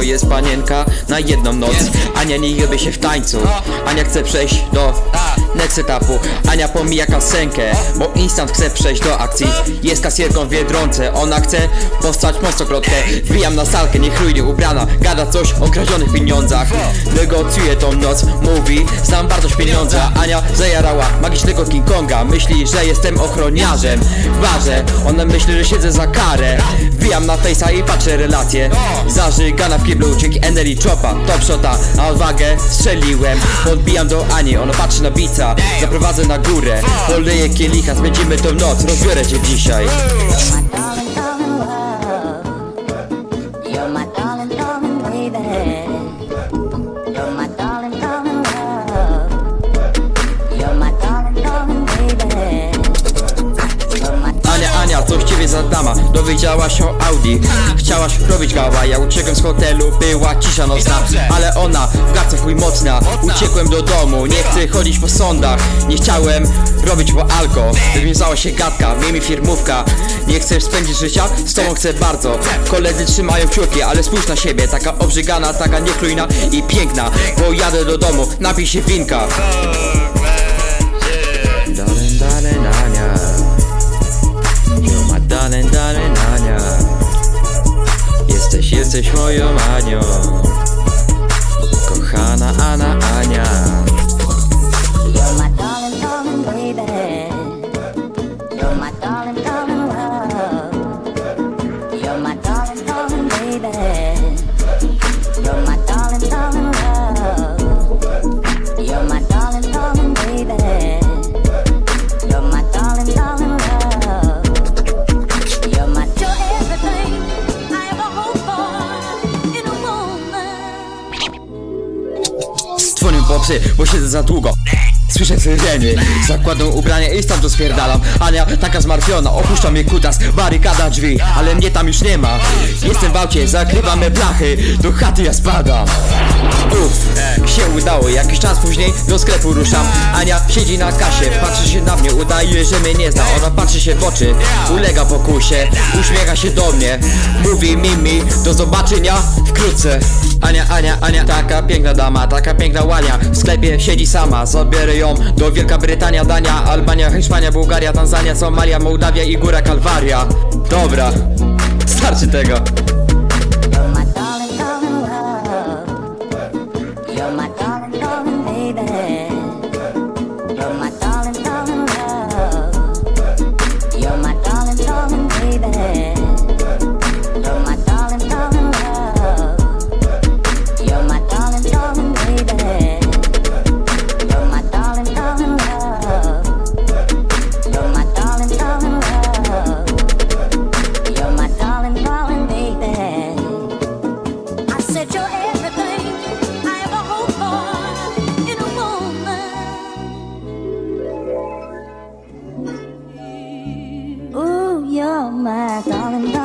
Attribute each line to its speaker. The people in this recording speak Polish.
Speaker 1: jest panienka na jedną noc. Ania nie jebie się w tańcu. Ania chce przejść do next etapu. Ania pomija kasenkę Bo instant chce przejść do akcji. Jest kasjerką w Biedronce. Ona chce postać monstokrotkę Wbijam na salkę, niechlujnie ubrana Gada coś o kradzionych pieniądzach. Negocjuje tą noc, mówi Znam wartość pieniądza. Ania zajarała magicznego King Konga. Myśli, że jestem ochroniarzem. W barze, ona myśli, że siedzę za karę. Wbijam na face'a i patrzę relacje Zażygana w kiblu, dzięki Eneli Chopa Top shota, na odwagę strzeliłem. Podbijam do Ani, ona patrzy na bica Zaprowadzę na górę, poleję kielicha Spędzimy tą noc, rozbiorę cię dzisiaj coś ciebie za dama Dowiedziałaś o Audi. Chciałaś robić gała, ja uciekłem z hotelu. Była cisza nocna, ale ona w garce chuj mocna. Uciekłem do domu, nie chcę chodzić po sądach. Nie chciałem robić po alko. Wywiązała się gadka, miej mi firmówka. Nie chcesz spędzić życia? Z tobą chcę bardzo. Koledzy trzymają kciuki, ale spójrz na siebie. Taka obrzygana, taka niechlujna i piękna. Bo jadę do domu, napij się winka Jesteś, moją Anią Kochana Ana Ania
Speaker 2: You're my darling, darling baby. You're my darling, darling love. You're my darling, darling baby.
Speaker 1: Dzwonię po psy, bo siedzę za długo Słyszę syreny, zakładam ubranie i stamtąd spierdalam. Ania taka zmartwiona, opuszcza mnie kutas Barykada drzwi, ale mnie tam już nie ma. Jestem w aucie, zakrywamy blachy Do chaty ja spadam. Uff, się udało, jakiś czas później do sklepu ruszam. Ania siedzi na kasie, patrzy się na mnie, udaje, że mnie nie zna. Ona patrzy się w oczy, ulega pokusie Uśmiecha się do mnie, mówi Mimi Do zobaczenia wkrótce. Ania, Ania, Ania, taka piękna dama, taka piękna łania W sklepie siedzi sama, zabiorę do Wielka Brytania, Dania, Albania, Hiszpania, Bułgaria, Tanzania, Somalia, Mołdawia i Góra Kalwaria. Dobra, starczy tego
Speaker 2: my darling.